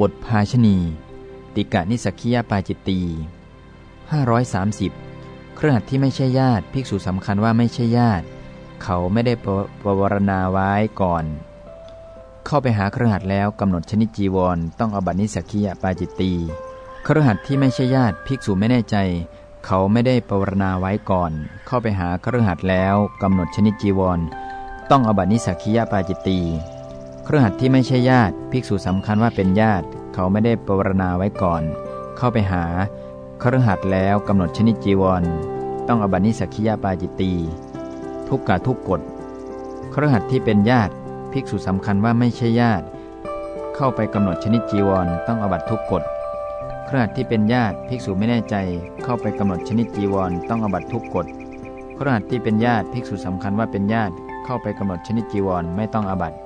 บทภาชณีติกะนิสักคียปาจิตตี530 เครือขัดที่ไม่ใช่ญาติ ภิกษุสำคัญว่าไม่ใช่ญาติ เขาไม่ได้ปรวารณาไว้ก่อน เข้าไปหาเครือขัดแล้วกำหนดชนิดจีวร ต้องอบัตินิสักคียปาจิตตีเครือขัดที่ไม่ใช่ญาติ ภิกษุไม่แน่ใจ เขาไม่ได้ปรวารณาไว้ก่อน เข้าไปหาเครือขัดแล้วกำหนดชนิดจีวร ต้องอบัตินิสักคียปาจิตตี เครือขัดที่ไม่ใช่ญาติ ภิกษุสำคัญว่าเป็นญาติ เขาไม่ได้ปรารณาไว้ก่อน เข้าไปหาเครือขัดแล้วกำหนดชนิดจีวร ต้องอบัตินิสักคียปาจิตตี ทุกกะทุกกฎเครือขัดที่เป็นญาติ ภิกษุสำคัญว่าไม่ใช่ญาติ เข้าไปกำหนดชนิดจีวร ต้องอบัตทุกกฎเครือขัดที่เป็นญาติภิกษุไม่แน่ใจ เข้าไปกำหนดชนิดจีวร ต้องอบัตทุกกฎเครือขัดที่เป็นญาติภิกษุสำคัญว่าเป็นญาติเข้าไปกำหนดชนิดจีวรไม่ต้องอบัติ